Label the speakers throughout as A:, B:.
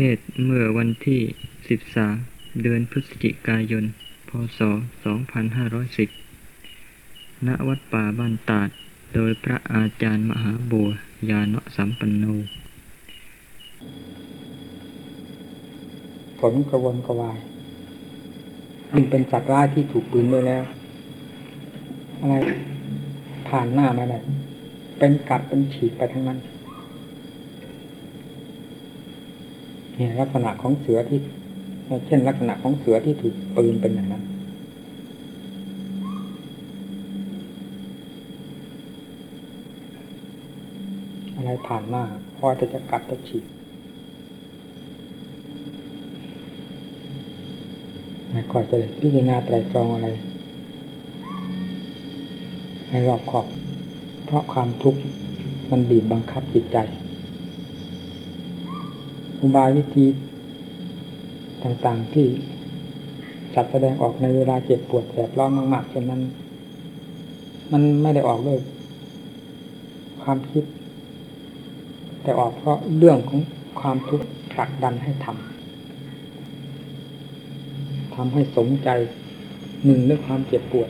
A: เทศเมื่อวันที่ 13 เดือนพฤศจิกายน พศ 2510 ณ วัดป่าบ้านตาด โดยพระอาจารย์มหาบัวยานะสัมปันโน
B: ผลกระวนกระวายมันเป็นสัตว์ร้ายที่ถูกปืนด้วยแล้ว อะไรผ่านหน้ามาเลยเป็นกัดเป็นฉีดไปทั้งนั้นเนี่ย ลักษณะของเสือที่เช่นลักษณะของเสือที่ถูกปืนเป็นอย่างนั้น อะไรผ่านหน้าพอจะจะกัดจะฉีดไม่ค่อยจะพิจารณาไตรตรองอะไรให้รอบขอบ เพราะความทุกข์มันบีบบังคับจิตใจ อุบายวิธี ต่างๆที่จัดแสดงออกในเวลาเจ็บปวดแสบร้อนมากๆเช่นนั้น มันไม่ได้ออกด้วยความคิด แต่ออกเพราะเรื่องของความทุกข์ผลักดันให้ทำทำให้สมใจหนึ่งด้วยความเจ็บปวด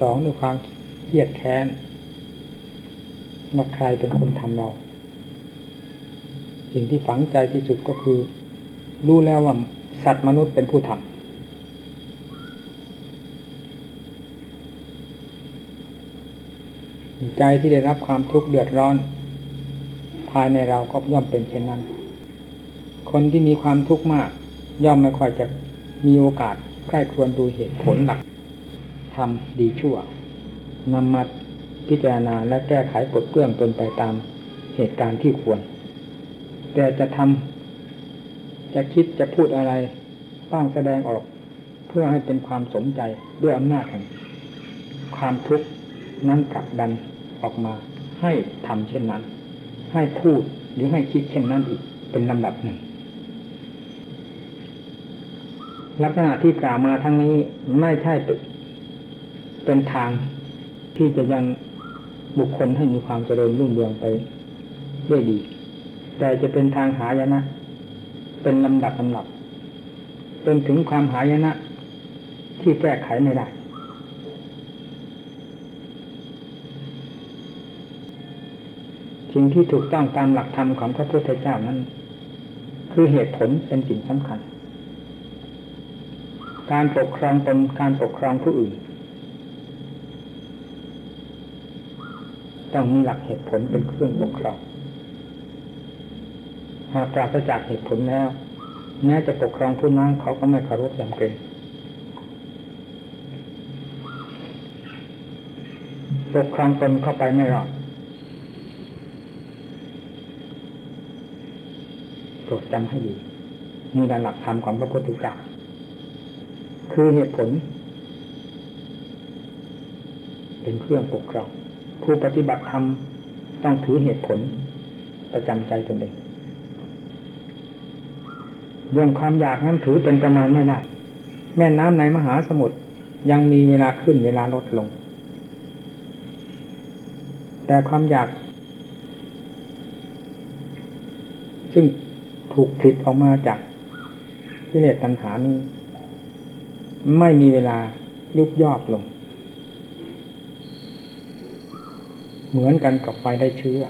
B: สองด้วยความเครียดแค้นว่าใครเป็นคนทำเรา สิ่งที่ฝังใจที่สุดก็คือ รู้แล้วว่าสัตว์มนุษย์เป็นผู้ทำใจที่ได้รับความทุกข์เดือดร้อน ภายในเราก็ย่อมเป็นเช่นนั้น คนที่มีความทุกข์มาก ย่อมไม่ค่อยจะมีโอกาสใกล้ควรดูเหตุผลหลักทำดีชั่วนำมาพิจารณาและแก้ไขกดเกลื่องตนไปตามเหตุการณ์ที่ควร แต่จะทำจะคิดจะพูดอะไรต้องแสดงออกเพื่อให้เป็นความสมใจด้วยอำนาจแห่งความทุกข์นั้นกลับดันออกมา ให้ทำเช่นนั้น ให้พูดหรือให้คิดเช่นนั้นอีกเป็นลำดับหนึ่งลักษณะที่กล่าวมาทั้งนี้ไม่ใช่เป็นทางที่จะยังบุคคลให้มีความเจริญรุ่งเรืองไปด้วยดี แต่จะเป็นทางหายนะ เป็นลำดับลำดับจนถึงความหายนะ ที่แก้ไขไม่ได้สิ่งที่ถูกต้องตามหลักธรรมของพระพุทธเจ้านั้น คือเหตุผลเป็นสิ่งสำคัญ การปกครองตนการปกครองผู้อื่น ต้องมีหลักเหตุผลเป็นเครื่องปกครอง หากปราศจากเหตุผลแล้วแม้จะปกครองผู้นั้นเขาก็ไม่เคารพจำเป็นปกครองตนเข้าไปไม่รอดโปรดจำให้ดีนี่หลักธรรมของพระพุทธเจ้าคือเหตุผล เป็นเครื่องปกครองผู้ปฏิบัติธรรมต้องถือเหตุผลประจำใจตนเอง เรื่องความอยากนั้นถือเป็นประมาณไม่ได้แม่น้ำในมหาสมุทรยังมีเวลาขึ้นเวลาลดลง แต่ความอยาก ซึ่งถูกผลิตออกมาจากกิเลสตัณหานี้ ไม่มีเวลายุบยอดลง เหมือนกันกับไฟได้เชื้อ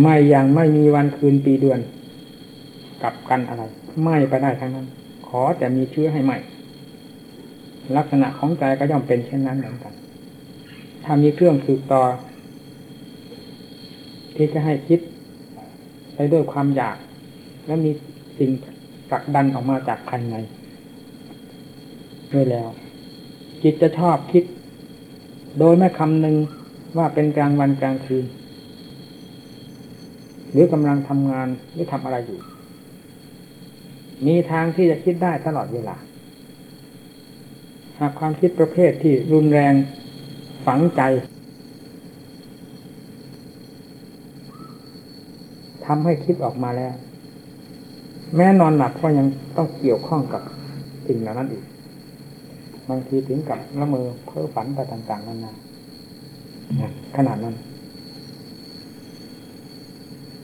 B: ไม่อยังไม่มีวันคืนปีเดือน กับกันอะไรไม่ไปได้ทั้งนั้น ขอแต่มีเชื้อให้ไหมลักษณะของใจก็ย่อมเป็นเช่นนั้นเหมือนกันถ้ามีเครื่องสืบต่อ ที่จะให้คิดไปด้วยความอยาก และมีสิ่งผลักดันออกมาจากภายในด้วยแล้ว จิตจะชอบคิด โดยไม่คำนึงว่าเป็นกลางวันกลางคืนหรือกำลังทำงานหรือทำอะไรอยู่ มีทางที่จะคิดได้ตลอดเวลา หากความคิดประเภทที่รุนแรงฝังใจทำให้คิดออกมาแล้ว แม้นอนหลับก็ยังต้องเกี่ยวข้องกับสิ่งเหล่านั้นอีกบางทีถึงกับละเมอเพ้อฝันไปต่างๆนานาขนาดนั้น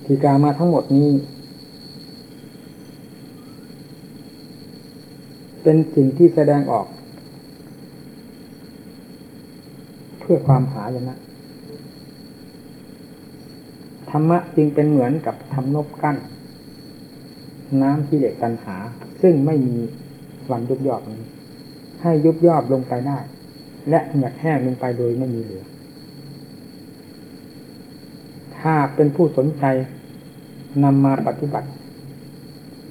B: ทีกาวมาทั้งหมดนี้ เป็นสิ่งที่แสดงออก เพื่อความหายนะธรรมะจึงเป็นเหมือนกับทำนบกั้น น้ำที่เหล็กตันหา ซึ่งไม่มีวันยุบยอบนี้ ให้ยุบยอบลงไปได้ และหยักแห้งลงไปโดยไม่มีเหลือ ถ้าเป็นผู้สนใจนำมาปฏิบัติ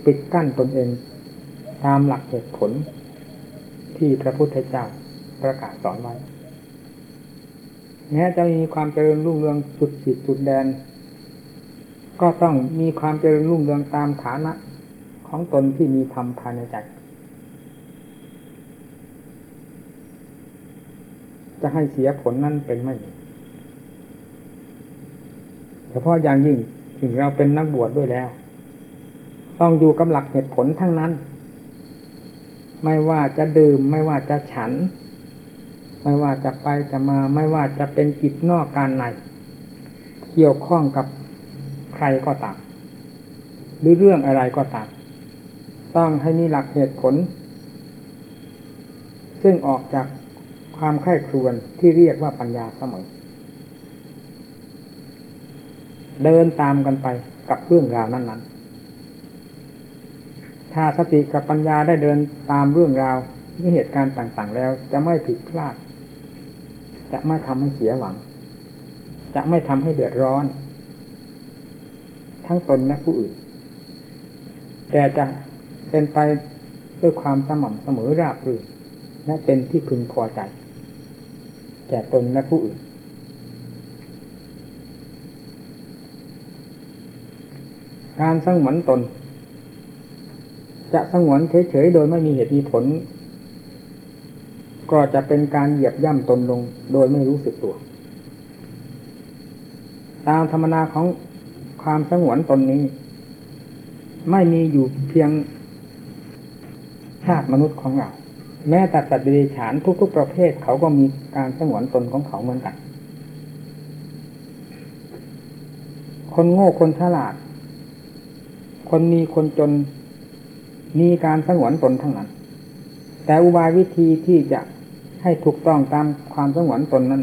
B: ปิดกั้นตนเอง ตามหลักเหตุผลที่พระพุทธเจ้าประกาศสอนไว้แม้จะมีความเจริญรุ่งเรืองสุดขีดสุดแดน ก็ต้องมีความเจริญรุ่งเรืองตามฐานะ ของตนที่มีธรรมภายในใจจะให้เสียผลนั่นเป็นไม่เฉพาะอย่างยิ่งถึงเราเป็นนักบวชดด้วยแล้ว ต้องอยู่กับหลักเหตุผลทั้งนั้น ไม่ว่าจะดื่ม ไม่ว่าจะฉัน ไม่ว่าจะไปจะมา ไม่ว่าจะเป็นกิจนอกการในเกี่ยวข้องกับใครก็ตามหรือเรื่องอะไรก็ตามต้องให้มีหลักเหตุผล ซึ่งออกจากความไข้ครวนที่เรียกว่าปัญญาเสมอ เดินตามกันไปกับเรื่องราวนั้นๆ ถ้าสติกับปัญญาได้เดินตามเรื่องราวหรือเหตุการณ์ต่างๆ แล้ว จะไม่ผิดพลาด จะไม่ทำให้เสียหวัง จะไม่ทำให้เดือดร้อน ทั้งตนและผู้อื่น แต่จะเป็นไปด้วยความสม่ำเสมอราบรื่นและเป็นที่พึงพอใจแก่ตนและผู้อื่น การสงวนตน จะสงวนเฉยๆโดยไม่มีเหตุมีผล ก็จะเป็นการเหยียบย่ำตนลงโดยไม่รู้สึกตัว ตามธรรมนาของความสงวนตนนี้ ไม่มีอยู่เพียงชาติมนุษย์ของเราแม้แต่สัตว์เดรัจฉานทุก ๆ ประเภทเขาก็มีการสงวนตนของเขาเหมือนกัน คนโง่คนฉลาด คนมีคนจน มีการสงวนตนทั้งนั้น แต่อุบายวิธีที่จะให้ถูกต้องตามความสงวนตนนั้น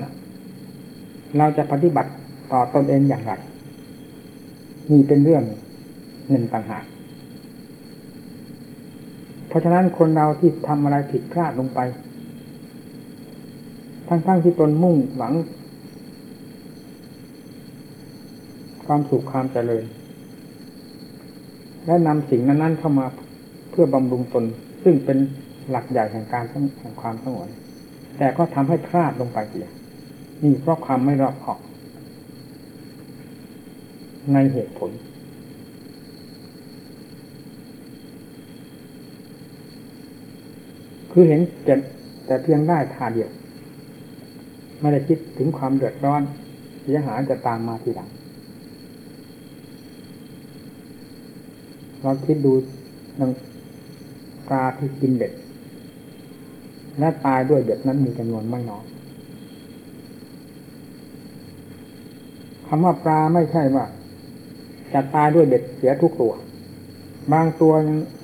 B: เราจะปฏิบัติต่อตนเองอย่างไรนี่เป็นเรื่องหนึ่งต่างหากเพราะฉะนั้นคนเราที่ทำอะไรผิดพลาดลงไป ทั้งๆทที่ตนมุ่งหวัง ความสุขความเจริญ และนำสิ่งนั้นๆเข้ามา พื่อบำรุงตน ซึ่งเป็นหลักใหญ่แห่งการแห่งความสงวนแต่ก็ทำให้พลาดลงไปเสียนี่เพราะความไม่รอบคอบในเหตุผล คือเห็นเจ็บแต่เพียงได้ทาเดียว ไม่ได้คิดถึงความเดือดร้อน เสียหายจะตามมาทีหลังเราคิดดูนัง ปลาที่กินเบ็ดและตายด้วยเบ็ดนั้นมีจำนวนไม่น้อยคำว่าปลาไม่ใช่ว่า จะตายด้วยเบ็ดเสียทุกตัว บางตัว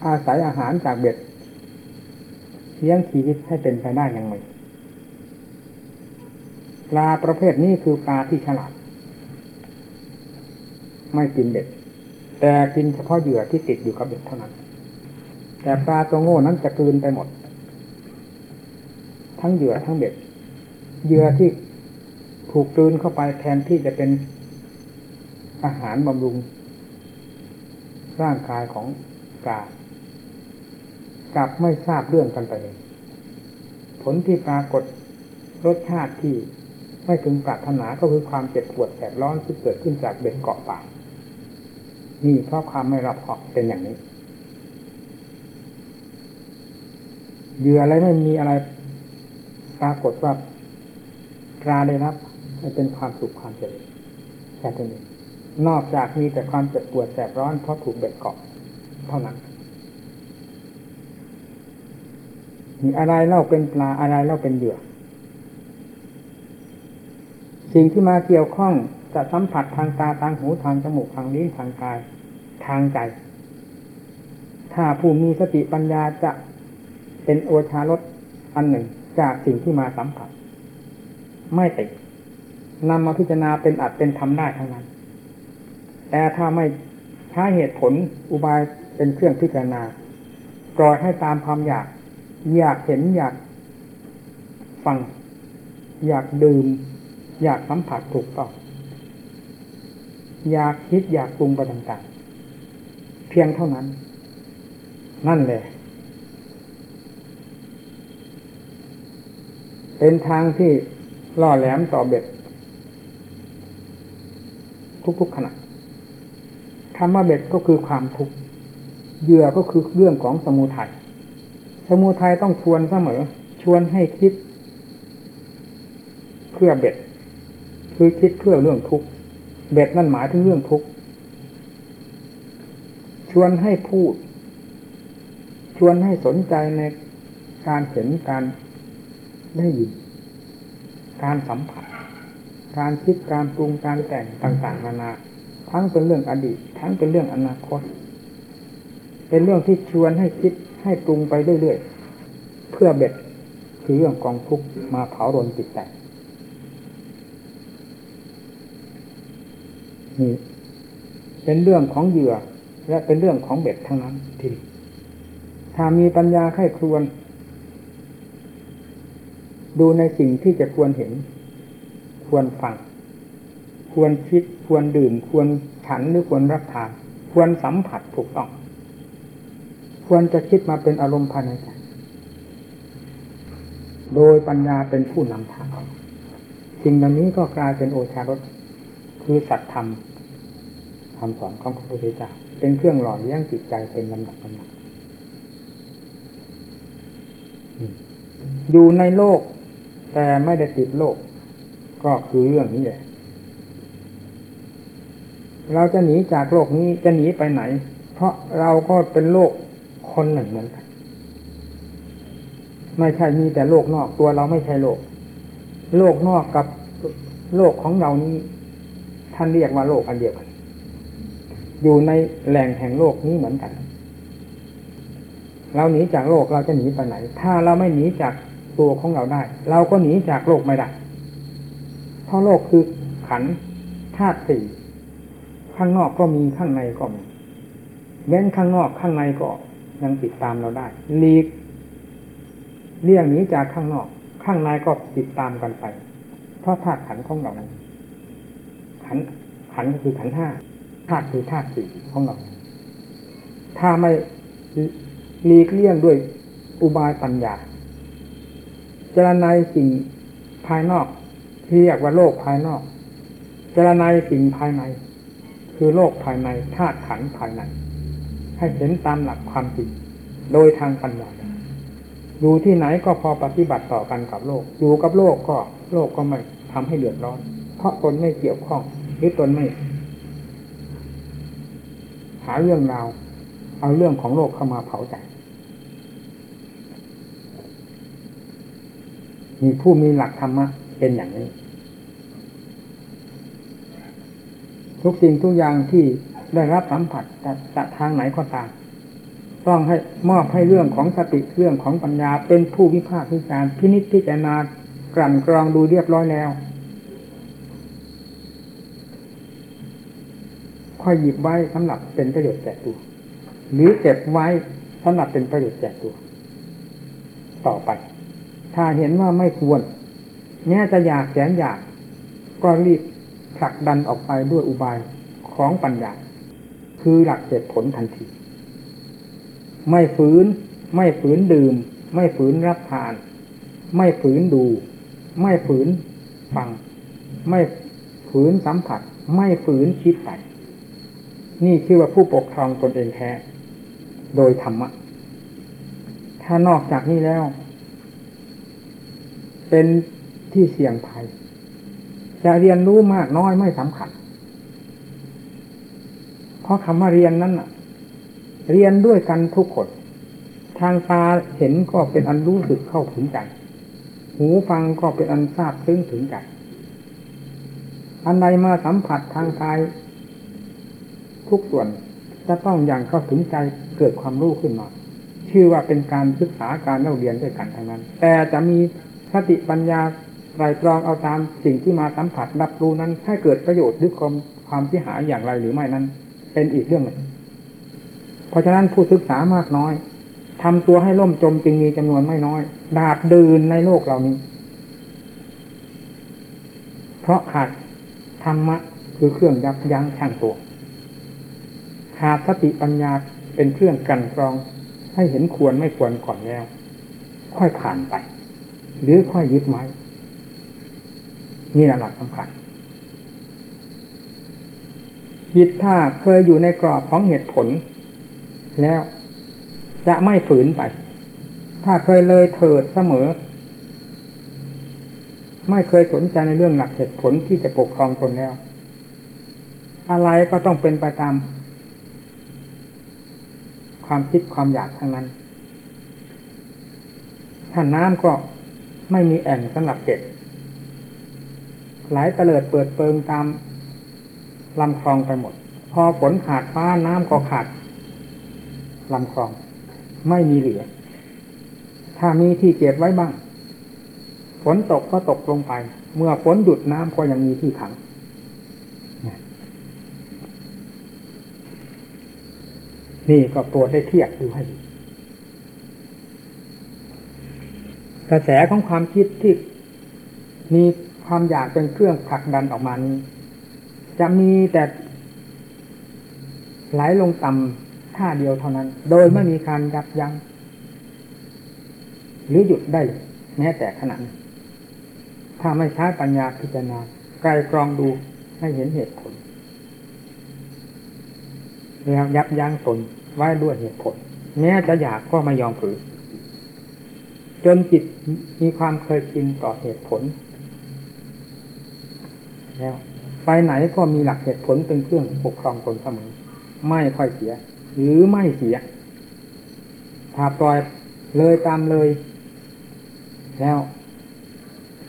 B: อาศัยอาหารจากเบ็ดเลี้ยงชีวิตให้เป็นไปได้ยังไงปลาประเภทนี้คือปลาที่ฉลาด ไม่กินเบ็ด แต่กินเฉพาะเหยื่อที่ติดอยู่กับเบ็ดเท่านั้น แต่ปลาตัวโง่นั้นจะกลืนไปหมด ทั้งเหยื่อทั้งเบ็ดเหยื่อที่ถูกกลืนเข้าไปแทนที่จะเป็นอาหารบำรุง ร่างกายของปลากลับไม่ทราบเรื่องกันไปเลยผลที่ปรากฏรสชาติที่ไม่ถึงปรารถนาก็คือความเจ็บปวดแสบร้อนที่เกิดขึ้นจากเบ็ดเกาะปากนี่เพราะความไม่รับขอบเป็นอย่างนี้ เหยื่ออะไรไม่มีอะไร ปรากฏว่าปลาได้รับเป็นความสุขความเจริญแค่นี้นอกจากมีแต่ความเจ็บปวดแสบร้อนเพราะถูกเบ็ดเกาะเท่านั้นมีอะไรเล่าเป็นปลาอะไรเล่าเป็นเหยื่อ สิ่งที่มาเกี่ยวข้องจะสัมผัสทางตาทางหูทางจมูกทางลิ้นทางกาย ทางใจ ถ้าผู้มีสติปัญญาจะ เป็นโอชารสอันหนึ่งจากสิ่งที่มาสัมผัส ไม่ติดนำมาพิจารณาเป็นอัดเป็นทำได้ทั้งนั้น แต่ถ้าไม่ใช้เหตุผลอุบายเป็นเครื่องพิจารณาปล่อยให้ตามความอยาก อยากเห็นอยากฟัง อยากดื่ม อยากสัมผัสถูกต้องอยากคิดอยากปรุงไปต่างๆ เพียงเท่านั้น นั่นแหละ เป็นทางที่ล่อแหลมต่อเบ็ด ทุกๆขณะคำว่าเบ็ดก็คือความทุกข์เหยื่อก็คือเรื่องของสมุทัยสมุทัยต้องชวนเสมอ ชวนให้คิด เพื่อเบ็ด คือคิดเพื่อเรื่องทุกข์เบ็ดนั่นหมายถึงเรื่องทุกข์ชวนให้พูด ชวนให้สนใจในการเห็นการ ได้ยิน การสัมผัส การคิดการปรุงการแต่งต่าง ๆ นานา ทั้งเป็นเรื่องอดีต ทั้งเป็นเรื่องอนาคต เป็นเรื่องที่ชวนให้คิดให้ปรุงไปเรื่อยๆ เพื่อเบ็ดคือเรื่องกองทุกข์มาเผารนจิตใจนี่เป็นเรื่องของเหยื่อ และเป็นเรื่องของเบ็ดทั้งนั้นทีเดียวถ้ามีปัญญาไข้ครวน ดูในสิ่งที่จะควรเห็น ควรฟัง ควรคิด ควรดื่ม ควรฉันหรือควรรับทาน ควรสัมผัสถูกต้อง ควรจะคิดมาเป็นอารมณ์ภายในใจโดยปัญญาเป็นผู้นำทางสิ่งเหล่านี้ก็กลายเป็นโอชารสคือสัตธรรมคำสอนของพระพุทธเจ้าเป็นเครื่องหล่อเลี้ยงจิตใจเป็นลำดับลำดับอยู่ในโลก แต่ไม่ได้ติดโลก ก็คือเรื่องนี้แหละเราจะหนีจากโลกนี้จะหนีไปไหน เพราะเราก็เป็นโลกคนหนึ่งเหมือนกัน ไม่ใช่มีแต่โลกนอกตัวเราไม่ใช่โลก โลกนอกกับโลกของเรานี้ ท่านเรียกว่าโลกอันเดียวกัน อยู่ในแหล่งแห่งโลกนี้เหมือนกัน เราหนีจากโลกเราจะหนีไปไหน ถ้าเราไม่หนีจาก ตัวของเราได้ เราก็หนีจากโลกไม่ได้ เพราะโลกคือขันธาตุสี่ข้างนอกก็มีข้างในก็มีเว้นข้างนอกข้างในก็ยังติดตามเราได้หลีกเลี่ยงหนีจากข้างนอก ข้างในก็ติดตามกันไป เพราะธาตุขันของเรานั้นขันขันก็คือขันห้าธาตุคือธาตุสี่ของเรา ถ้าไม่หลีกเลี่ยงด้วยอุบายปัญญา เจรนายสิ่งภายนอกที่เรียกว่าโลกภายนอกเจรนายสิ่งภายใน คือโลกภายในธาตุขันธ์ภายใน ให้เห็นตามหลักความจริงโดยทางปัญญาอยู่ที่ไหนก็พอปฏิบัติต่อกันกับโลก อยู่กับโลกก็โลกก็ไม่ทำให้เดือดร้อน เพราะตนไม่เกี่ยวข้องหรือตนไม่ หาเรื่องราวเอาเรื่องของโลกเข้ามาเผาใจ มี ผู้มีหลักธรรมะเป็นอย่างนี้ ทุกสิ่งทุกอย่างที่ได้รับสัมผัสจากทางไหนก็ตามต้องให้มอบให้เรื่องของสติเรื่องของปัญญาเป็นผู้วิพากษ์วิจารพินิจพิจารณากลั่นกรองดูเรียบร้อยแล้วค่อยหยิบไว้สำหรับเป็นประโยชน์แก่ตัว หรือเก็บไว้สำหรับเป็นประโยชน์แก่ตัว ต่อไป ถ้าเห็นว่าไม่ควรแม้จะอยากแสนอยาก ก็รีบผลักดันออกไปด้วยอุบายของปัญญา คือหลักเหตุผลทันที ไม่ฝืน ไม่ฝืนดื่ม ไม่ฝืนรับทาน ไม่ฝืนดู ไม่ฝืนฟัง ไม่ฝืนสัมผัส ไม่ฝืนคิดไปนี่คือว่าผู้ปกครองตนเองแท้ โดยธรรมะ ถ้านอกจากนี้แล้ว เป็นที่เสี่ยงภัยจะเรียนรู้มากน้อยไม่สำคัญ เพราะคำว่าเรียนนั้นเรียนด้วยกันทุกคน ทางตาเห็นก็เป็นอันรู้สึกเข้าถึงใจหูฟังก็เป็นอันทราบซึ้งถึงใจอันใดมาสัมผัสทางกายทุกส่วนจะต้องอย่างเข้าถึงใจเกิดความรู้ขึ้นมา ชื่อว่าเป็นการศึกษาการเล่าเรียนด้วยกันทั้งนั้น แต่จะมี สติปัญญาไตรตรองเอาตามสิ่งที่มาสัมผัสรับรู้นั้นให้เกิดประโยชน์หรือความความที่หายอย่างไรหรือไม่นั้น เป็นอีกเรื่องหนึ่ง เพราะฉะนั้นผู้ศึกษามากน้อยทำตัวให้ล่มจมจึงมีจำนวนไม่น้อย ดาบเดืนในโลกเหล่านี้ เพราะขาดธรรมะคือเครื่องยับยั้งชั่งตัวขาดสติปัญญาเป็นเครื่องกันกรอง ให้เห็นควรไม่ควรก่อนแล้ว ค่อยผ่านไป หรือค่อยยึดไว้ นี่หละหลักสำคัญจิตถ้าเคยอยู่ในกรอบของเหตุผล แล้วจะไม่ฝืนไป ถ้าเคยเลยเถิดเสมอ ไม่เคยสนใจในเรื่องหลักเหตุผลที่จะปกครองตนแล้ว อะไรก็ต้องเป็นไปตาม ความคิดความอยากทั้งนั้นถ้าน้ำก็ ไม่มีแอ่งสำหรับเก็บไหลเตลิดเปิดเปิงตามลำคลองไปหมด พอฝนขาดฟ้าน้ำก็ขาดลำคลอง ไม่มีเหลือ ถ้ามีที่เก็บไว้บ้าง ฝนตกก็ตกลงไป เมื่อฝนหยุดน้ำก็ยังมีที่ขังนี่ก็โปรดได้เทียบดูให้ดี กระแสของความคิดที่มีความอยากเป็นเครื่องผลักดันออกมานี้ จะมีแต่ไหลลงต่ำท่าเดียวเท่านั้น โดยไม่มีการยับยัง้งหรือหยุดได้เลยแม้แต่ขณะถ้าไม่ใช้ปัญญาพิจารณาไกลกรองดูให้เห็นเหตุผลแล้วยับยั้งตนไว้ด้วยเหตุผล แม้จะอยากก็ไม่ยอมฝืน จนจิตมีความเคยชินต่อเหตุผล แล้วไปไหนก็มีหลักเหตุผลเป็นเครื่องปกครองตนเสมอไม่ค่อยเสีย หรือไม่เสีย ถ้าปล่อยเลยตามเลย แล้ว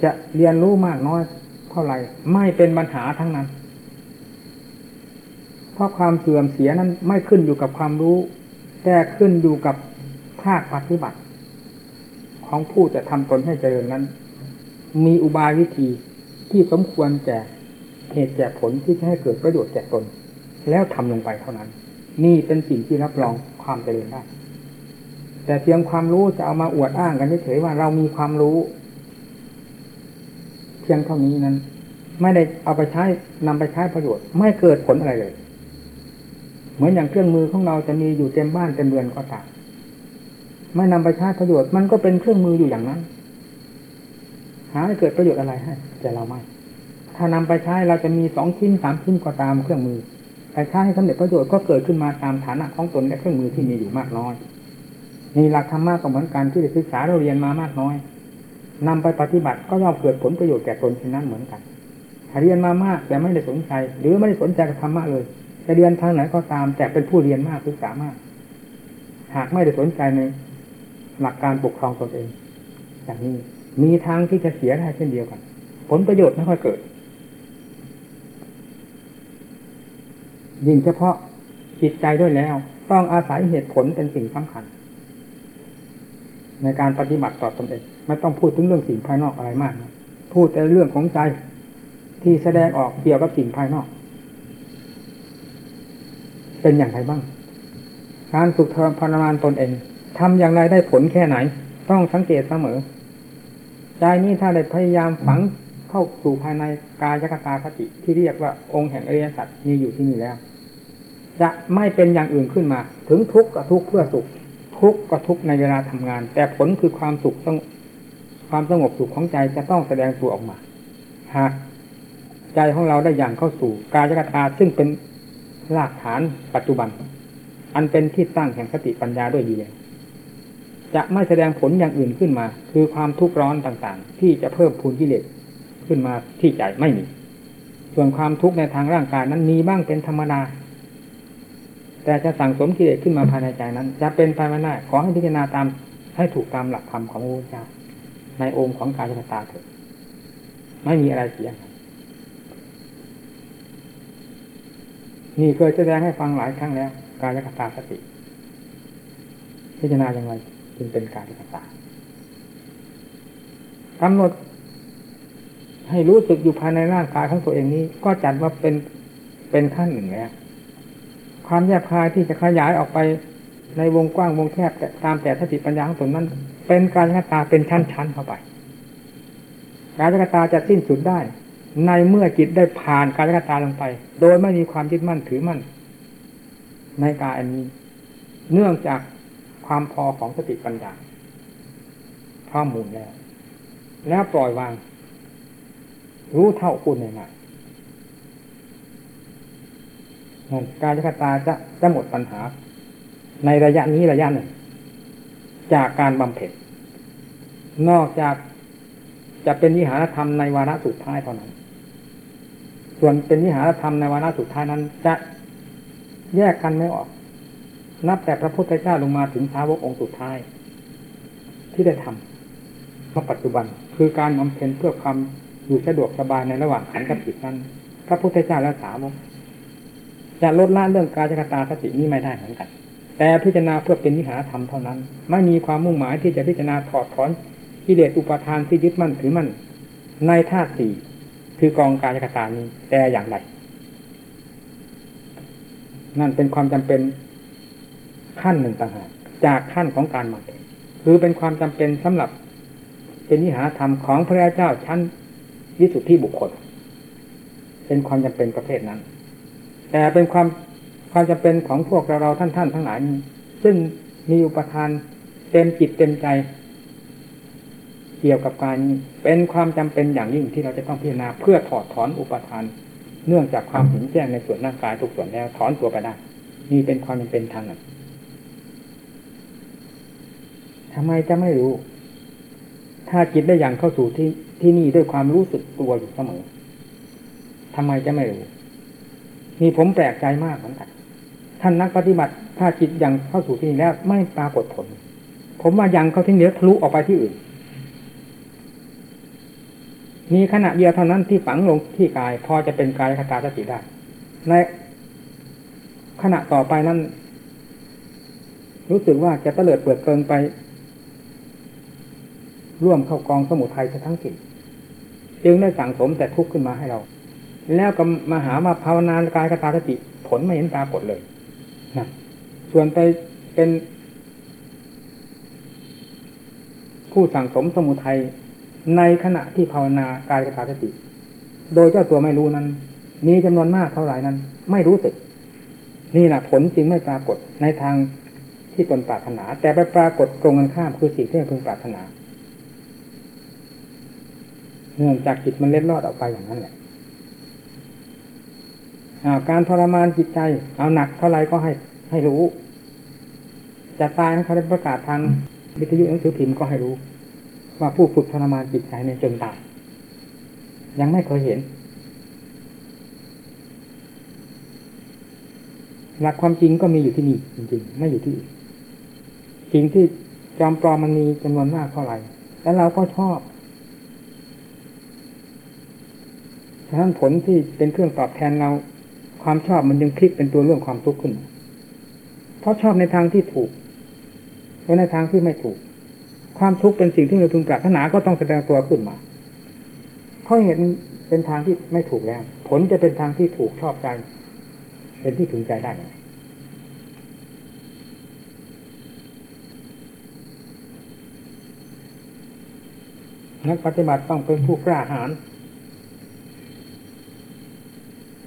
B: จะเรียนรู้มากน้อยเท่าไหร่ ไม่เป็นปัญหาทั้งนั้น เพราะความเสื่อมเสียนั้นไม่ขึ้นอยู่กับความรู้ แต่ขึ้นอยู่กับภาคปฏิบัติ ของผู้จะทำตนให้เจริญนั้น มีอุบายวิธีที่สมควรแก่เหตุแก่ผลที่จะให้เกิดประโยชน์แก่ตน แล้วทำลงไปเท่านั้น นี่เป็นสิ่งที่รับรองความเจริญได้แต่เพียงความรู้จะเอามาอวดอ้างกันเฉยๆว่าเรามีความรู้ เพียงเท่านี้นั้น ไม่ได้เอาไปใช้นำไปใช้ประโยชน์ ไม่เกิดผลอะไรเลย เหมือนอย่างเครื่องมือของเราจะมีอยู่เต็มบ้านเต็มเรือนก็ตาม ไม่นำไปใช้ประโยชน์มันก็เป็นเครื่องมืออยู่อย่างนั้น หาให้เกิดประโยชน์อะไรให้แต่เราไม่ ถ้านำไปใช้เราจะมีสองชิ้นสามชิ้นก็ตามเครื่องมือไปใช้ให้สำเร็จประโยชน์ก็เกิดขึ้นมาตามฐานะของตนและเครื่องมือที่มีอยู่มากน้อยนี่หลักธรรมะก็เหมือนกันที่ได้ศึกษาเราเรียนมามากน้อยนำไปปฏิบัติก็ย่อมเกิดผลประโยชน์แก่ตนเช่นนั้นเหมือนกันเรียนมามากแต่ไม่ได้สนใจ หรือไม่ได้สนใจกับธรรมะเลยจะเรียนทางไหนก็ตามแต่เป็นผู้เรียนมากศึกษามาก หากไม่ได้สนใจใน หลักการปกครองตนเอง อย่างนี้มีทางที่จะเสียได้เช่นเดียวกัน ผลประโยชน์ไม่ค่อยเกิด ยิ่งเฉพาะจิตใจด้วยแล้ว ต้องอาศัยเหตุผลเป็นสิ่งสำคัญ ในการปฏิบัติต่อตนเองไม่ต้องพูดถึงเรื่องสิ่งภายนอกอะไรมากนะพูดแต่เรื่องของใจที่แสดงออกเกี่ยวกับสิ่งภายนอก เป็นอย่างไรบ้าง การฝึกทรมานตนเอง ทำอย่างไรได้ผลแค่ไหน ต้องสังเกตเสมอ ใจนี้ถ้าได้พยายามฝังเข้าสู่ภายในกายกตาคติที่เรียกว่าองค์แห่งอริยสัจมีอยู่ที่นี่แล้ว จะไม่เป็นอย่างอื่นขึ้นมา ถึงทุกข์ก็ทุกข์เพื่อสุข ทุกข์ก็ทุกข์ในเวลาทำงาน แต่ผลคือความสุขความสงบสุขของใจจะต้องแสดงตัวออกมา หากใจของเราได้อย่างเข้าสู่กายกตาซึ่งเป็นรากฐานปัจจุบัน อันเป็นที่ตั้งแห่งสติปัญญาด้วยดีแล้ว จะไม่แสดงผลอย่างอื่นขึ้นมา คือความทุกข์ร้อนต่างๆ ที่จะเพิ่มพูนกิเลสขึ้นมาที่ใจไม่มี ส่วนความทุกข์ในทางร่างกายนั้นมีบ้างเป็นธรรมดาแต่จะสั่งสมกิเลสขึ้นมาภายในใจนั้น จะเป็นไปไม่ได้ขอให้พิจารณาตามให้ถูกตามหลักธรรมของพระพุทธเจ้าในองค์ของกายตาเถิดไม่มีอะไรเสียนี่เคยแสดงให้ฟังหลายครั้งแล้ว กายกตาสติ พิจารณาอย่างไร จึงเป็นกายกตากำหนด ให้รู้สึกอยู่ภายในร่างกายของตัวเองนี้ ก็จัดว่าเป็นเป็นขั้นหนึ่งแล้วความแยบคายที่จะขยายออกไปในวงกว้างวงแคบตามแต่สติปัญญาของตนนั้น เป็นการกตาเป็นชั้นๆเข้าไปการกตาจะสิ้นสุดได้ ในเมื่อจิตได้ผ่านการกตาลงไป โดยไม่มีความยึดมั่นถือมั่นในกายอันนี้ เนื่องจาก ความพอของสติปัญญาข้อมูลแล้ว แล้วปล่อยวาง รู้เท่าคุณในงานนั่นการกตาจะจะหมดปัญหา ในระยะนี้ระยะหนึ่ง จากการบำเพ็ญนอกจากจะเป็นวิหารธรรมในวาระสุดท้ายเท่านั้น ส่วนเป็นวิหารธรรมในวาระสุดท้ายนั้น จะแยกกันไม่ออก นับแต่พระพุทธเจ้าลงมาถึงสาวกองค์สุดท้าย ที่ได้ทำมื่อปัจจุบัน คือการบำเพ็ญเพื่อความอยู่สะดวกสบายในระหว่างขันธ์กับจิตนั้น พระพุทธเจ้าและสาวกจะลดละเรื่องกายกตาสตินี้ไม่ได้เหมือนกัน แต่พิจารณาเพื่อเป็นวิหารธรรมเท่านั้น ไม่มีความมุ่งหมายที่จะพิจารณาถอดถอนกิเลสอุปทานที่ยึดมั่นถือมั่นในธาตุสี่คือกองกายกตานี้แต่อย่างไรนั่นเป็นความจำเป็น ขั้นหนึ่งต่างหากจากขั้นของการบำเพ็ญคือเป็นความจำเป็นสำหรับเป็นนิหาธรรมของพระเจ้าชั้นวิสุทธิบุคคล เป็นความจำเป็นประเภทนั้น แต่เป็นความความจำเป็นของพวกเราเราท่านท่านทั้งหลาย ซึ่งมีอุปทานเต็มจิตเต็มใจ เกี่ยวกับการเป็นความจำเป็นอย่างยิ่งที่เราจะต้องพิจารณาเพื่อถอดถอนอุปทาน เนื่องจากความเห็นแจ้งในส่วนร่างกายทุกส่วนแล้วถอนตัวไปได้นี่เป็นความจำเป็นทางนั้น ทำไมจะไม่รู้ ถ้าจิตได้อย่างเข้าสู่ที่ที่นี่ด้วยความรู้สึกตัวอยู่เสมอทำไมจะไม่รู้นี่ผมแปลกใจมากเหมือนกันท่านนักปฏิบัติถ้าจิตยังเข้าสู่ที่นี่แล้ว ไม่ปรากฏผล ผมว่ายังเข้าที่นี้ทะลุออกไปที่อื่น มีขณะเดียวเท่านั้นที่ฝังลงที่กาย พอจะเป็นกายคตาสติได้ ในขณะต่อไปนั้น รู้สึกว่าจะเตลิดเปิดเกินไป ร่วมเข้ากองสมุทัยทั้งสิ้นจึงได้สั่งสมแต่ทุกข์ขึ้นมาให้เรา แล้วก็มาหาว่าภาวนากายคตาสติผลไม่เห็นปรากฏเลยนะส่วนไปเป็น ผู้สั่งสมสมุทัยในขณะที่ภาวนากายคตาสติ โดยเจ้าตัวไม่รู้นั้น มีจำนวนมากเท่าไหร่นั้น ไม่รู้สึก นี่แหละผลจริงไม่ปรากฏในทางที่ตนปรารถนา แต่ไปปรากฏตรงกันข้ามคือสิ่งที่พึงปรารถนา เนื่องจากจิตมันเล็ดลอดออกไปอย่างนั้นแหละการทรมานจิตใจ เอาหนักเท่าไรก็ให้ให้รู้ จะตายเขาได้ประกาศทางวิทยุหนังสือพิมพ์ก็ให้รู้ ว่าผู้ฝึกทรมานจิตใจในจนตายยังไม่เคยเห็น หลักความจริงก็มีอยู่ที่นี่จริงๆ ไม่อยู่ที่สิ่งที่จอมปลอมมันมีจำนวนมากเท่าไหร่ แล้วเราก็ชอบ ฉะนั้นผลที่เป็นเครื่องตอบแทนเรา ความชอบมันยังคลิกเป็นตัวเรื่องความทุกข์ขึ้น เพราะชอบในทางที่ถูกและในทางที่ไม่ถูก ความทุกข์เป็นสิ่งที่เราพึงปรารถนาก็ต้องแสดงตัวขึ้นมาเพราะเห็นเป็นทางที่ไม่ถูกแล้ว ผลจะเป็นทางที่ถูกชอบใจ เป็นที่ถึงใจได้นักปฏิบัติต้องเป็นผู้กล้าหาญ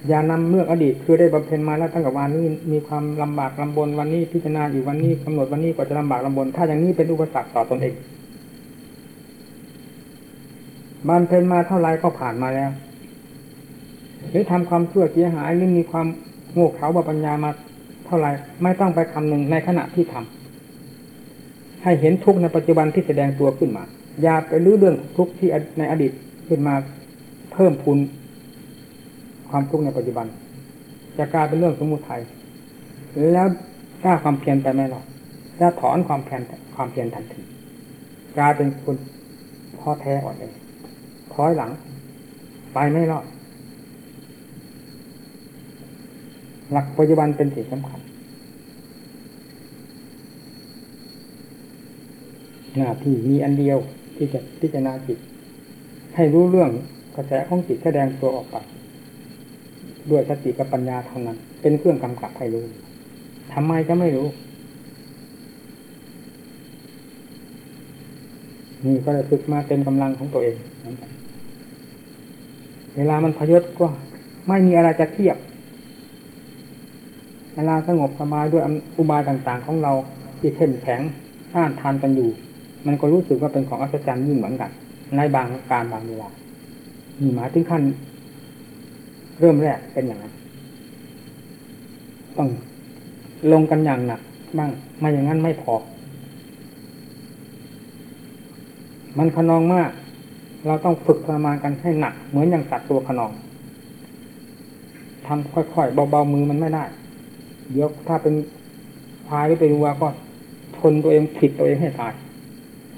B: อย่านำเรื่ออดีตคือได้บำเพ็ญมาแล้วตั้งแต่วันนี้มีความลำบากลำบนวันนี้พิจารณาอยู่วันนี้กำหนดวันนี้ก็จะลำบากลำบน ถ้าอย่างนี้เป็นอุปสรรคต่อตนเองบำเพ็ญมาเท่าไรก็ผ่านมาแล้ว หรือทำความชั่วเสียหายหรือมีความโง่เขลาบปัญญามาเท่าไรไม่ต้องไปคำหนึ่งในขณะที่ทำให้เห็นทุกข์ในปัจจุบันที่แสดงตัวขึ้นมา อย่าไปลื้อเรื่องทุกข์ที่ในอดีตขึ้นมาเพิ่มพูน ความทุกข์ในปัจจุบัน จะกลายเป็นเรื่องสมุทัยแล้วกล้าความเพียรไปไม่หรอกจะถอนความเพียรความเพียรทันทีกลายเป็นคนพ่อแท้อ่อนเองคอยหลัง ไปไม่รอดหลักปัจจุบันเป็นสิ่งสำคัญหน้าที่มีอันเดียวที่จะพิจารณาจิต ให้รู้เรื่องกระแสของจิตแสดงตัวออกไป ด้วยสติกับปัญญาเท่านั้น เป็นเครื่องกำกับให้รู้ทำไมจะไม่รู้นี่ก็ได้ฝึกมาเต็มกำลังของตัวเอง เวลามันพยศก็ไม่มีอะไรจะเทียบ เวลาสงบสบายด้วยอุบายต่าง ๆ ของเราที่เข้มแข็งต้านทานกันอยู่ มันก็รู้สึกว่าเป็นของอัศจรรย์ยิ่งเหมือนกัน ในบางการบางเวลามีหมายถึงขั้น เริ่มแรกเป็นอย่างนั้นต้องลงกันอย่างหนักบ้างไม่อย่างนั้นไม่พอ มันขนองมาก เราต้องฝึกทรมานกันให้หนัก เหมือนอย่างสัตว์ตัวขนองทำค่อยๆเบาๆมือมันไม่ได้ เดี๋ยวถ้าเป็นพายหรือเป็นวัวก็ทนตัวเองผิดตัวเองให้ตาย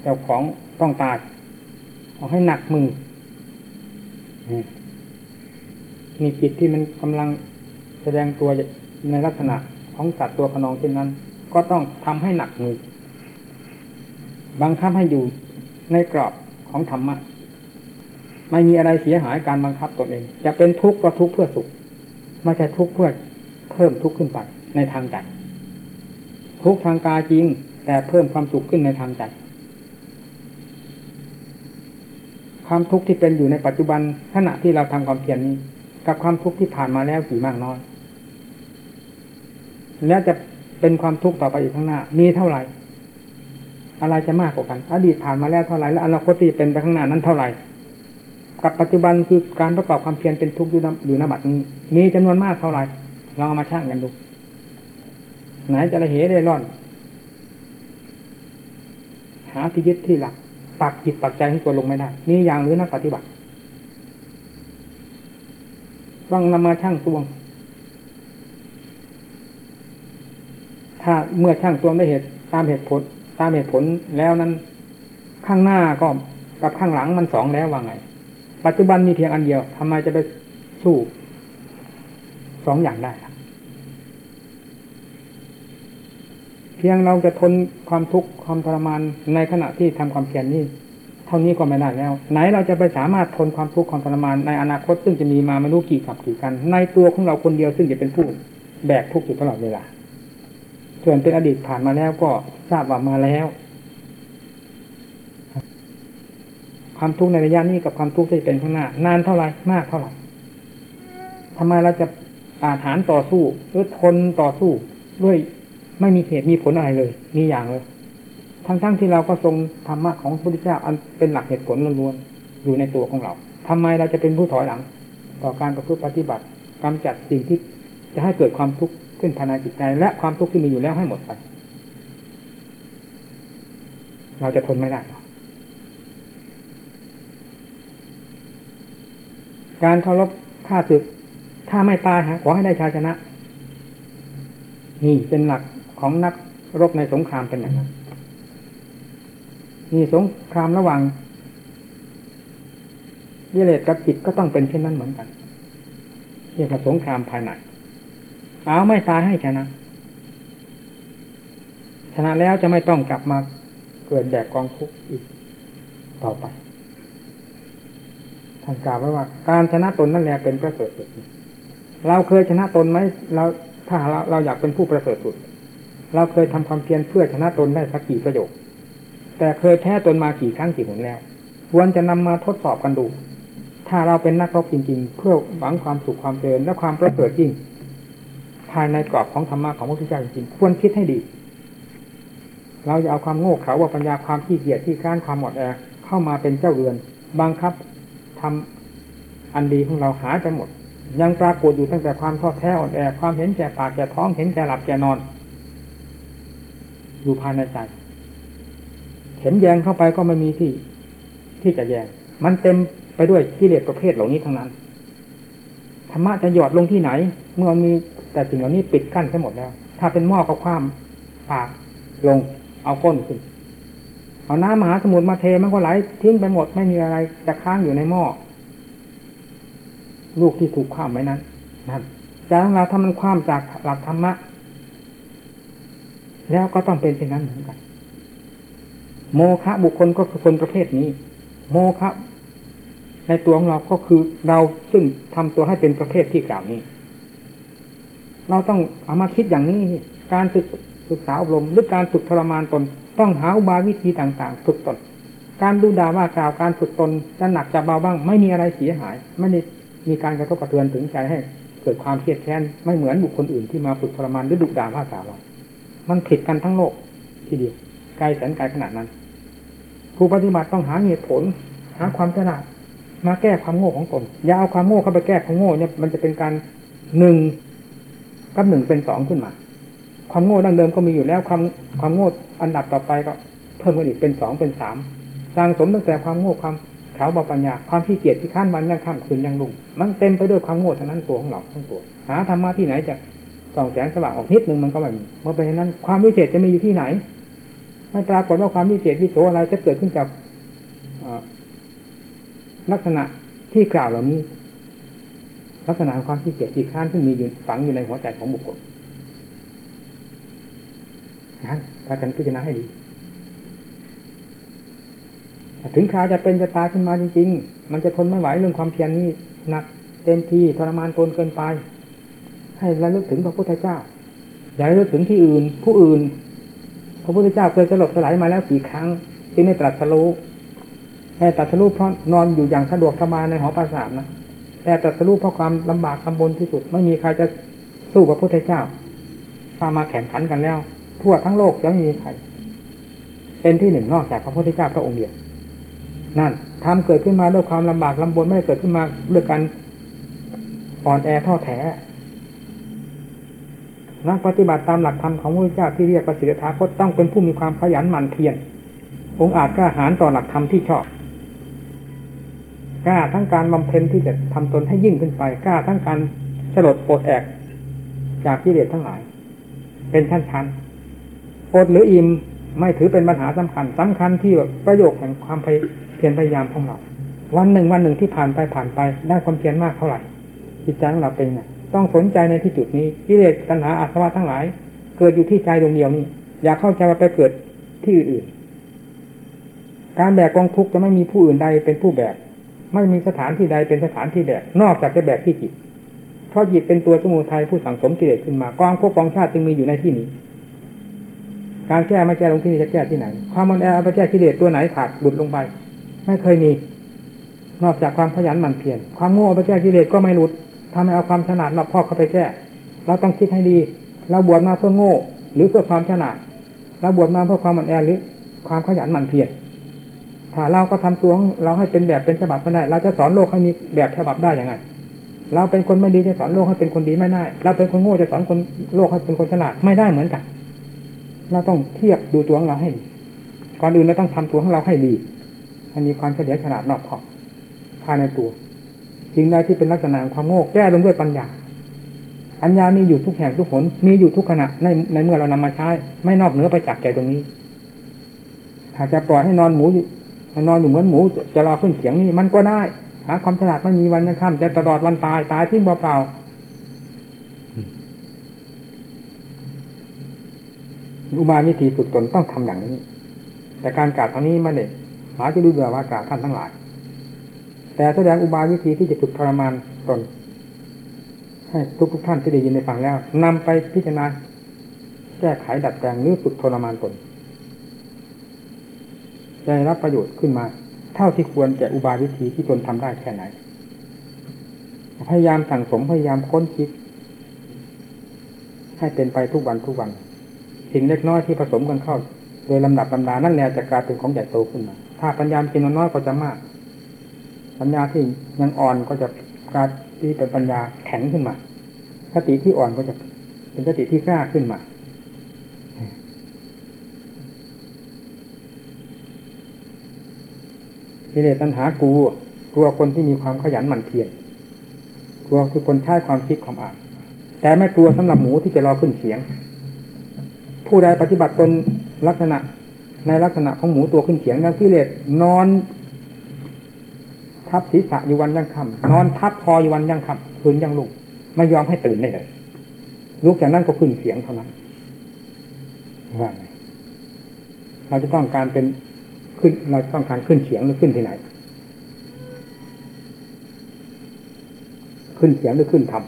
B: เจ้าของต้องตายเอาให้หนักมือ มีจิตที่มันกำลังแสดงตัวในลักษณะของสัตว์ตัวขนองเช่นนั้น ก็ต้องทำให้หนักมือบังคับให้อยู่ในกรอบของธรรมะไม่มีอะไรเสียหายการบังคับตนเอง จะเป็นทุกข์ก็ทุกข์เพื่อสุขไม่ใช่ทุกข์เพื่อเพิ่มทุกข์ขึ้นไปในทางใจทุกข์ทางกายจริง แต่เพิ่มความสุขขึ้นในทางใจความทุกข์ที่เป็นอยู่ในปัจจุบันขณะที่เราทำความเพียรนี้ กับความทุกข์ที่ผ่านมาแล้วกี่มากน้อยแล้วจะเป็นความทุกข์ต่อไปอีกข้างหน้า มีเท่าไหร่ อะไรจะมากกว่ากัน อดีตผ่านมาแล้วเท่าไหร่และอนาคตที่เป็นไปข้างหน้านั้นเท่าไหร่ กับปัจจุบันคือการประกอบความเพียรเป็นทุกข์อยู่อยู่นบัดนี้ มีจำนวนมากเท่าไหร่ลองเอามาช่างกันดูไหนจะระเหได้ร่อน หาที่ยึดที่หลักปักจิตปักใจให้ตัวลงไม่ได้นี่อย่างหรือนักปฏิบัติ ต้องนำมาช่างตวง ถ้าเมื่อช่างตวงได้เหตุตามเหตุผล ตามเหตุผลแล้วนั้น ข้างหน้าก็กับข้างหลังมันสองแล้วว่าไง ปัจจุบันมีเพียงอันเดียวทำไมจะไปสู้สองอย่างได้เพียงเราจะทนความทุกข์ความทรมานในขณะที่ทำความเพียรนี่ เท่านี้ก็ไม่ได้แล้ว ไหนเราจะไปสามารถทนความทุกข์ความทรมานในอนาคตซึ่งจะมีมาไม่รู้กี่กับกี่กัน ในตัวของเราคนเดียวซึ่งจะเป็นผู้แบกทุกข์อยู่ตลอดเวลา ส่วนเป็นอดีตผ่านมาแล้วก็ทราบว่ามาแล้ว ความทุกข์ในระยะนี้กับความทุกข์ที่เป็นข้างหน้า นานเท่าไหร่มากเท่าไหร่ทำไมเราจะอาถานต่อสู้หรือทนต่อสู้ด้วยไม่มีเหตุมีผลอะไรเลย มีอย่างเลย ทั้งๆทที่เราก็ทรงธรรมะของพระพุทธเจ้าอันเป็นหลักเหตุผลล้วนๆอยู่ในตัวของเราทำไมเราจะเป็นผู้ถอยหลัง ต่อการประพฤติปฏิบัติกำจัดสิ่งที่จะให้เกิดความทุกข์ขึ้นภายในจิตใจ และความทุกข์ที่มีอยู่แล้วให้หมดไป เราจะทนไม่ได้การเคารพข้าศึกถ้าไม่ตายฮะขอให้ได้ชาชนะ นี่เป็นหลักของนักรบในสงครามเป็นอย่างนั้น นี่สงครามระหว่างวิเลศกับจิตก็ต้องเป็นเช่นนั้นเหมือนกันเรียกว่าสงครามภายในเอาไม่ตายให้ชนะชนะแล้วจะไม่ต้องกลับมาเกิดแบกกองทุกข์อีกต่อไปท่านกล่าวไว้ว่า การชนะตนนั่นแหละเป็นประเสริฐสุดเราเคยชนะตนไหมเราถ้าเราเราอยากเป็นผู้ประเสริฐสุด เราเคยทำความเพียรเพื่อชนะตนได้สักกี่ประโยค แต่เคยแพ้ตนมากี่ครั้งกี่หนแล้วควรจะนำมาทดสอบกันดู ถ้าเราเป็นนักรบจริง ๆ เพื่อหวังความสุขความเจริญและความประเสริฐจริงภายในกรอบของธรรมะของพระพุทธเจ้าจริงๆควรคิดให้ดี เราจะเอาความโง่เขลาว่าปัญญาความขี้เกียจที่ก้านความหมดแอเข้ามาเป็นเจ้าเรือนบังคับทำอันดีของเราหายไปหมด ยังปรากฏอยู่ตั้งแต่ความท้อแท้อ่อนแอความเห็นแก่ปากแก่ท้องเห็นแก่หลับแก่นอน อยู่ภายในใจ เห็นแยงเข้าไปก็ไม่มีที่ ที่จะแยง มันเต็มไปด้วยกิเลสประเภทเหล่านี้ทั้งนั้นธรรมะจะหยอดลงที่ไหน เมื่อมีแต่สิ่งเหล่านี้ปิดกั้นไปหมดแล้ว ถ้าเป็นหม้อก็คว่ำปากลงเอาก้นขึ้นเอาน้ำมหาสมุทรมาเทมันก็ไหลทิ้งไปหมดไม่มีอะไรจะค้างอยู่ในหม้อลูกที่ถูกข้ามไว้นั้นนั่นใจของเราถ้ามันคว่ำจากหลักธรรมะ แล้วก็ต้องเป็นเช่นนั้นเหมือนกัน โมฆะบุคคลก็คือคนประเภทนี้ โมฆะในตัวของเราก็คือเราซึ่งทำตัวให้เป็นประเภทที่กล่าวนี้ เราต้องเอามาคิดอย่างนี้การศึกศึกษาอบรมหรือการฝึกทรมานตน ต้องหาอุบายวิธีต่างๆ ฝึกตน การดูดาว่ากล่าวการฝึกตนจะหนักจะเบาบ้าง ไม่มีอะไรเสียหาย ไม่ได้มีการกระทบกระเทือนถึงใจให้ เกิดความเครียดแค้นไม่เหมือนบุคคลอื่นที่มาฝึกทรมานหรือดุด่าว่ากล่าวเรา มันผิดกันทั้งโลกทีเดียวไกลแสนไกลขนาดนั้น ผู้ปฏิบัติต้องหาเหตุผล หาความฉลาดมาแก้ความโง่ของตนอย่าเอาความโง่เข้าไปแก้ความโง่เนี่ยมันจะเป็นการหนึ่งกับหนึ่งเป็นสองขึ้นมา ความโง่ดั้งเดิมก็มีอยู่แล้วความความโง่อันดับต่อไปก็เพิ่มขึ้นอีกเป็นสองเป็นสามสร้างสมตั้งแต่ความโง่ความขาวบาปัญญาความขี้เกียจที่ข้านวันยังข้ามคืนยังลุ่งมันเต็มไปด้วยความโง่ทั้งนั้นตัวของเราทั้งตัวหาธรรมะที่ไหนจะส่องแสงสว่างออกนิดนึงมันก็ไม่มีเมื่อเป็นนั้นความวิเศษจะมีอยู่ที่ไหน ไม่ปรากฏว่าความวิเศษวิโสอะไรจะเกิดขึ้นจากลักษณะที่กล่าวเหล่านี้ ลักษณะความขี้เกียจที่ข้านซึ่มีอยู่ฝังอยู่ในหัวใจของบุคคลนั้นพากันพิจารณาให้ดีถึงคราวจะเป็นจะตายขึ้นมาจริง ๆ มันจะทนไม่ไหวเรื่องความเพียรนี้หนักเต็มที่ทรมานตนเกินไป ให้ระลึกถึงพระพุทธเจ้า อย่าระลึกถึงที่อื่น ผู้อื่น ระพุทธเจ้าเคยสลบสลายมาแล้วกี่ครั้งจึงไม่ตรัสรู้แต่ตรัสรู้เพราะนอนอยู่อย่างสะดวกสบายในหอปราสาทนะแต่ตรัสรู้เพราะความลำบากลำบนที่สุด ไม่มีใครจะสู้กับพระพุทธเจ้าพามาแข่งขันกันแล้ว ทั่วทั้งโลกจะไม่มีใครเป็นที่หนึ่งนอกจากพระพุทธเจ้าพระองค์เดียวนั่นทำเกิดขึ้นมาด้วยความลำบากลำบนไม่ได้เกิดขึ้นมาด้วยการอ่อนแอท้อแท้ นักปฏิบัติตามหลักธรรมของพระพุทธเจ้าที่เรียกว่าศีลธาคตต้องเป็นผู้มีความขยันหมั่นเพียรองอาจกล้าหาญต่อหลักธรรมที่ชอบกล้าทั้งการบำเพ็ญที่จะทำตนให้ยิ่งขึ้นไปกล้าทั้งการสลดปลดแอกจากกิเลสทั้งหลาย เป็นชั้นๆอดหรืออิ่มไม่ถือเป็นปัญหาสำคัญสำคัญที่ประโยชน์แห่งความเพียรพยายามของเรา วันหนึ่งวันหนึ่งที่ผ่านไปผ่านไปได้ความเพียรมากเท่าไหร่จิตใจของเราเป็นไง ต้องสนใจในที่จุดนี้กิเลสตัณหาอาสวะทั้งหลาย เกิดอยู่ที่ใจดวงเดียวนี้ อย่าเข้าใจว่าไปเกิดที่อื่นๆการแบกกองทุกข์จะไม่มีผู้อื่นใดเป็นผู้แบกไม่มีสถานที่ใดเป็นสถานที่แบกนอกจากจะแบกที่จิตเพราะจิตเป็นตัวสมุทัยผู้สังสมกิเลสขึ้นมากองพวกกองชาติจึงมีอยู่ในที่นี้ การแก้ไม่แก้ลงที่นี่จะแก้ที่ไหน ความมันแอเอาไปแก้กิเลสตัวไหนขาดหลุดลงไป ไม่เคยมี นอกจากความขยันหมั่นเพียรความโง่ไปแก้กิเลสก็ไม่หลุด ทำให้เอาความฉลาดรอบครอบเข้าไปแก้เราต้องคิดให้ดีเราบวชมาเพื่อโง่ หรือเพื่อความฉลาดเราบวชมาเพื่อความมันแอหรือ ความขยันหมั่นเพียรถ้าเราก็ทำตัวของเราให้เป็นแบบเป็นฉบับไม่ได้ เราจะสอนโลกให้มีแบบฉบับได้อย่างไงเราเป็นคนไม่ดีจะสอนโลกให้เป็นคนดีไม่ได้ เราเป็นคนโง่จะสอนคนโลกให้เป็นคนฉลาดไม่ได้เหมือนกัน เราต้องเทียบดูตัวของเราให้ดีก่อนอื่นเราต้องทำตัวของเราให้ดีให้มีความเฉลียวฉลาดรอบคอบภายในตัว สิ่งใดที่เป็นลักษณะของความโง่แก้ลงด้วยปัญญาปัญญามีอยู่ทุกแห่งทุกผลมีอยู่ทุกขณะในในเมื่อเรานำมาใช้ ไม่นอกเหนือไปจากแก่ตรงนี้ถ้าจะปล่อยให้นอนหมูอยู่นอนอยู่เหมือนหมูจะรอขึ้นเสียงนี่มันก็ได้หาความฉลาดไม่มีวันยังค่ำจะตลอดวันตายตายที่เปล่าอุบายวิธีฝึกตนต้องทำอย่างนี้ แต่การกล่าวทานี้ไม่ได้หาจะดูเบื่อว่ากาวท่านทั้งหลาย แต่แสดงอุบายวิธีที่จะฝึกทรมานตนให้ทุกทุกท่านที่ได้ยินได้ฟังแล้วนำไปพิจารณาแก้ไขดัดแปลงหรือฝึกทรมานตนจะได้รับประโยชน์ขึ้นมา เท่าที่ควรแก่อุบายวิธีที่ตนทำได้แค่ไหน พยายามสั่งสมพยายามค้นคิด ให้เป็นไปทุกวันทุกวัน สิ่งเล็กน้อยที่ผสมกันเข้า โดยลำดับลำดานั่นแหละจะกลายเป็นของใหญ่โตขึ้นมา ถ้าปัญญาเป็นน้อยก็จะมาก ปัญญาที่ยังอ่อนก็จะกลายที่เป็นปัญญาแข็งขึ้นมาสติที่อ่อนก็จะเป็นสติที่กล้าขึ้นมากิเลสตัณหากลัวกลัวคนที่มีความขยันหมั่นเพียรกลัวคือคนใช้ความคิดความอ่าน แต่ไม่กลัวสำหรับหมูที่จะรอขึ้นเสียง ผู้ใดปฏิบัติตนลักษณะในลักษณะของหมูตัวขึ้นเสียงนั้นกิเลสนอน ทับศีรษะอยู่วันยังค่ำนอนทับคออยู่วันยังค่ำคืนยังลุกไม่ยอมให้ตื่นได้เลยลุกจากนั้นก็ขึ้นเสียงเท่านั้นว่าเราจะต้องการเป็นขึ้นเราต้องการขึ้นเสียงหรือขึ้นที่ไหน ขึ้นเสียงหรือขึ้นธรรม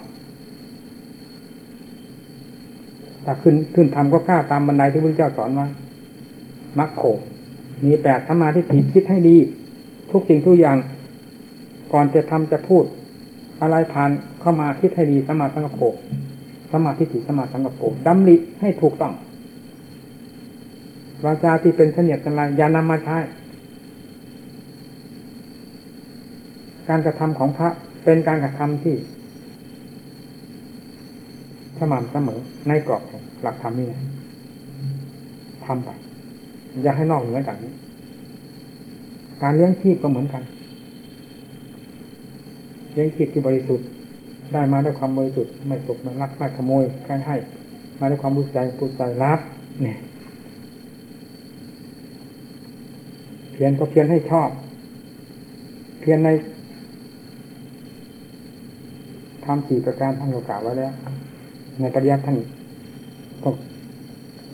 B: ถ้าขึ้นขึ้นธรรมก็กล้าตามบันไดที่พระเจ้าสอนไว้มักโขมีแปดธรรมาที่ผิดคิดให้ดี ทุกสิ่งทุกอย่าง ก่อนจะทำจะพูด อะไรผ่านเข้ามาคิดให้ดีสมาสังกปรสมาธิถิสมาสังกปรดำริให้ถูกต้องวาจาที่เป็นเสนียดกันไรอย่านำมาใช้การกระทำของพระเป็นการกระทำที่สม่ำเสมอในกรอบหลักธรรมนี่นะทำไปอย่าให้นอกเหนือจากนี้ การเลี้ยงชีพก็เหมือนกัน เลี้ยงชีพที่บริสุทธิ์ได้มาด้วยความบริสุทธิ์ไม่ตกไม่ลักไม่ขโมยใครให้ มาด้วยความรู้ใจพูดใจรับเนี่ยเพียรก็เพียรให้ชอบ เพียรในทำสี่ประการท่านกล่าวไว้แล้วในปริยัติท่านก็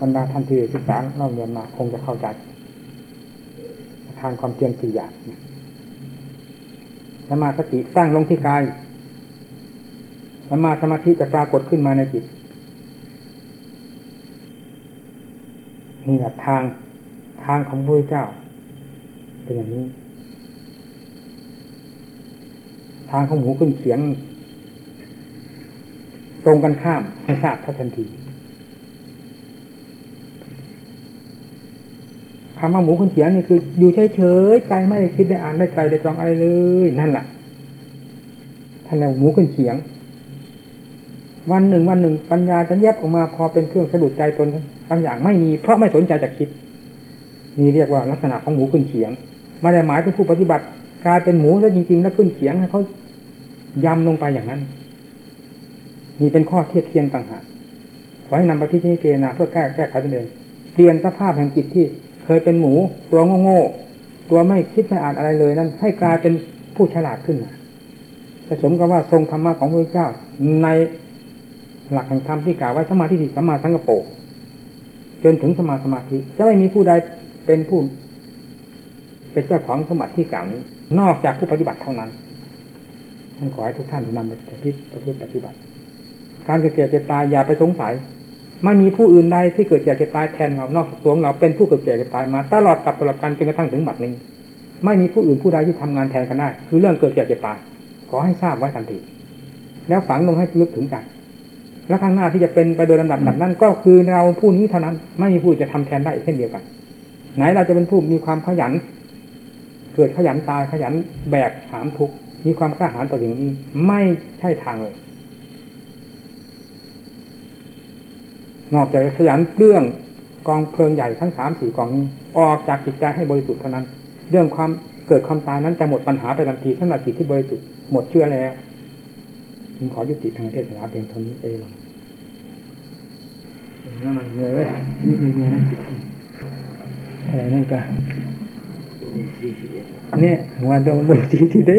B: บรรดาท่านที่ศึกษาเล่าเรียนมาคงจะเข้าใจทานความเพียรสี่อย่าง สมาสติตั้งลงที่กายสมาสมาธิจะปรากฏขึ้นมาในจิตนี่แหละทางทางของพระเจ้า เป็นอย่างนี้ ทางของหมูขึ้นเสียง ตรงกันข้ามให้ทราบทันทีคำว่าหมูขึ้นเสียงนี่คืออยู่เฉยๆใจไม่ได้คิดได้อ่านได้ใจได้จองอะไรเลยนั่นแหละท่านเรียกว่าหมูขึ้นเสียง วันหนึ่งวันหนึ่งปัญญาจะแยบออกมาพอเป็นเครื่องสะดุดใจตนบางอย่างไม่มีเพราะไม่สนใจจะคิดนี่เรียกว่าลักษณะของหมูขึ้นเขียงไม่ได้หมายถึงผู้ปฏิบัติกลายเป็นหมูแล้วจริงๆ แล้วขึ้นเขียงให้เขายำลงไปอย่างนั้นนี่เป็นข้อเทียบเทียงต่างหากขอให้นำไปที่นี่เจนาเพื่อแก้แก้ไขตนเองเปลี่ยนสภาพแห่งจิตที่ เคยเป็นหมูตัวโง่ๆตัวไม่คิดไม่อ่านอะไรเลยนั้น ให้กลายเป็นผู้ฉลาดขึ้นมาผสมกับว่าทรงธรรมะของพระเจ้า ในหลักแห่งธรรมที่กล่าวไว้สมาธิสัมมาสังกปรจนถึงสมาสมาธิจะไม่มีผู้ใดเป็นผู้ เป็นเจ้าของสมบัติที่กล่าวนี้ นอกจากผู้ปฏิบัติเท่านั้นท่านขอให้ทุกท่านนำไปปฏิบัติปฏิบัติ การเกิดแก่เจ็บตายอย่าไปสงสัย ไม่มีผู้อื่นใดที่เกิดแก่เจ็บตายแทนเรานอกจากตัวของเราเป็นผู้เกิดแก่เจ็บตายมา ตลอดกับตลอดกันจนกระทั่งถึงบัดนี้ ไม่มีผู้อื่นผู้ใดที่ทำงานแทนกันได้คือเรื่องเกิดแก่เจ็บตายขอให้ทราบไว้ทันทีแล้วฝังลงให้ลึกถึงใจและข้างหน้าที่จะเป็นไปโดยลำดับดับนั้น ก็คือเราผู้นี้เท่านั้น ไม่มีผู้จะทำแทนได้เช่นเดียวกัน ไหนเราจะเป็นผู้มีความขยัน เกิดขยันตายขยันแบกหามทุกมีความกล้าหาญต่อสิ่งนี้ ไม่ใช่ทางเลย นอกจากขยันเรื่องกองเพลิงใหญ่ทั้งสามสี่กองนี้ออกจากจิตใจให้บริสุทธิ์เท่านั้น เรื่องความเกิดความตายนั้นจะหมดปัญหาไปทันทีสำหรับจิตที่บริสุทธิ์หมดเชื่อแล้วผมขอยุติทางเทศนาเพียงเท่านี้เองนั่นมันเหนื่อยเว้ยนี่เหนื่อยนะอะไรนั่นก็นี่วันตรงบนทีที่ได้